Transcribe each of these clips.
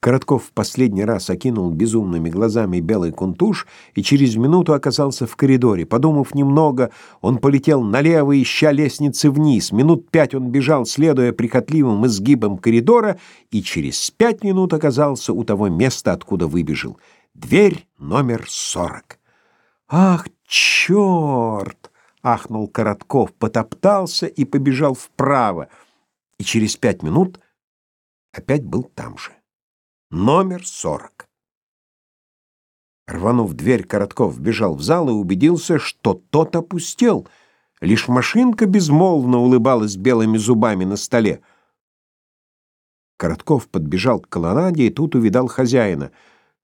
Коротков в последний раз окинул безумными глазами белый кунтуш и через минуту оказался в коридоре. Подумав немного, он полетел налево, ища лестницы вниз. Минут пять он бежал, следуя прихотливым изгибам коридора, и через пять минут оказался у того места, откуда выбежал. Дверь номер сорок. «Ах, черт!» — ахнул Коротков, потоптался и побежал вправо, и через пять минут опять был там же номер 40. Рванув дверь, Коротков бежал в зал и убедился, что тот опустел. Лишь машинка безмолвно улыбалась белыми зубами на столе. Коротков подбежал к колоннаде и тут увидал хозяина.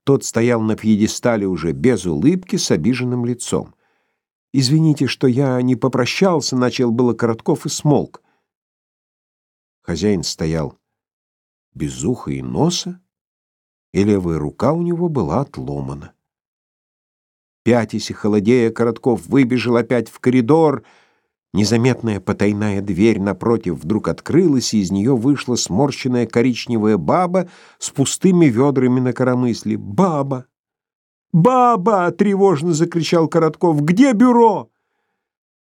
Тот стоял на пьедестале уже без улыбки, с обиженным лицом. «Извините, что я не попрощался», — начал было Коротков и смолк. Хозяин стоял без уха и носа, и левая рука у него была отломана. Пятясь и холодея, Коротков выбежал опять в коридор. Незаметная потайная дверь напротив вдруг открылась, и из нее вышла сморщенная коричневая баба с пустыми ведрами на коромысле. «Баба! Баба!» — тревожно закричал Коротков. «Где бюро?»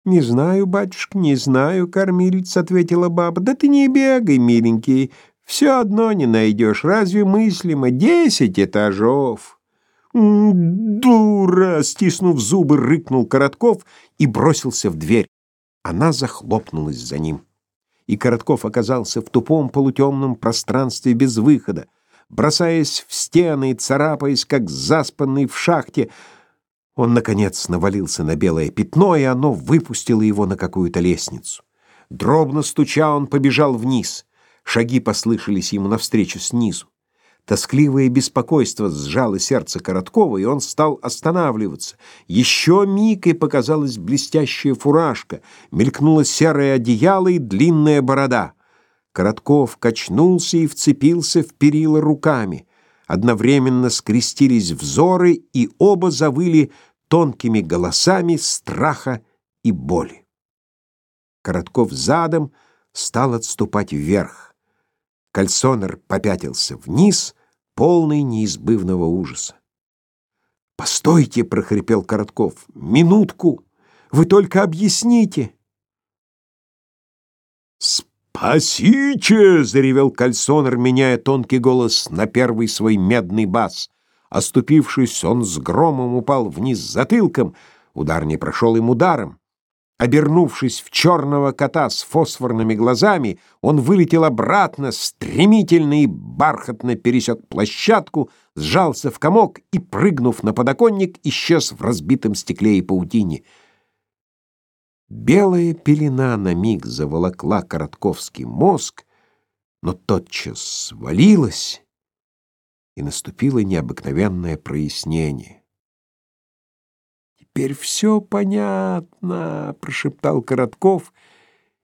«Не знаю, батюшка, не знаю, кормилец», — ответила баба. «Да ты не бегай, миленький, все одно не найдешь. Разве мыслимо? Десять этажов. «Дура!» — стиснув зубы, рыкнул Коротков и бросился в дверь. Она захлопнулась за ним. И Коротков оказался в тупом полутемном пространстве без выхода. Бросаясь в стены и царапаясь, как заспанный в шахте, он, наконец, навалился на белое пятно, и оно выпустило его на какую-то лестницу. Дробно стуча, он побежал вниз — Шаги послышались ему навстречу снизу. Тоскливое беспокойство сжало сердце Короткова, и он стал останавливаться. Еще миг, и показалась блестящая фуражка, мелькнуло серое одеяло и длинная борода. Коротков качнулся и вцепился в перила руками. Одновременно скрестились взоры, и оба завыли тонкими голосами страха и боли. Коротков задом стал отступать вверх. Кальсонер попятился вниз, полный неизбывного ужаса. «Постойте!» — прохрипел Коротков. «Минутку! Вы только объясните!» «Спасите!» — заревел Кальсонер, меняя тонкий голос на первый свой медный бас. Оступившись, он с громом упал вниз затылком. Удар не прошел им ударом. Обернувшись в черного кота с фосфорными глазами, он вылетел обратно, стремительно и бархатно пересек площадку, сжался в комок и, прыгнув на подоконник, исчез в разбитом стекле и паутине. Белая пелена на миг заволокла Коротковский мозг, но тотчас свалилась, и наступило необыкновенное прояснение. «Теперь все понятно», — прошептал Коротков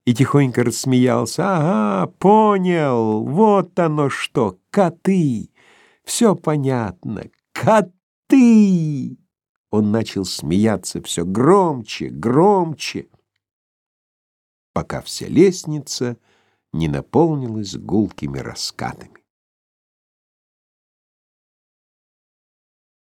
и тихонько рассмеялся. «Ага, понял, вот оно что, коты! Все понятно, коты!» Он начал смеяться все громче, громче, пока вся лестница не наполнилась гулкими раскатами.